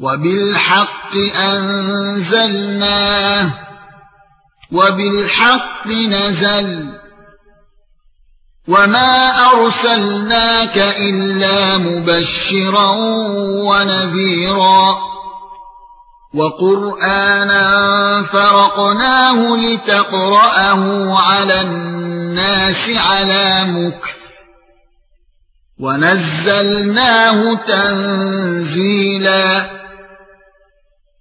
وبالحق أنزلناه وبالحق نزل وما أرسلناك إلا مبشرا ونذيرا وقرآنا فرقناه لتقرأه على الناس على مكث ونزلناه تنزيلا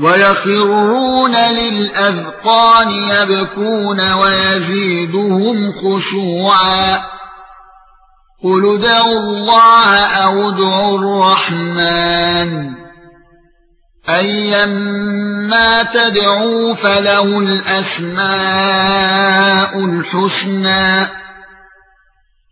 ويخرون للأذقان يبكون ويزيدهم خشوعا قل ادعوا الله أو ادعوا الرحمن ايما تدعوا فله الأسماء الحسنى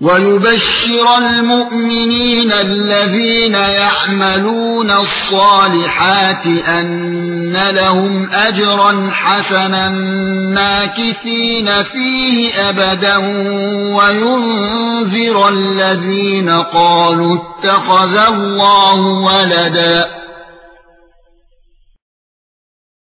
ويبشر المؤمنين الذين يعملون الصالحات أن لهم أجرا حسنا ماكثين فيه أبدا وينذر الذين قالوا اتخذ الله ولدا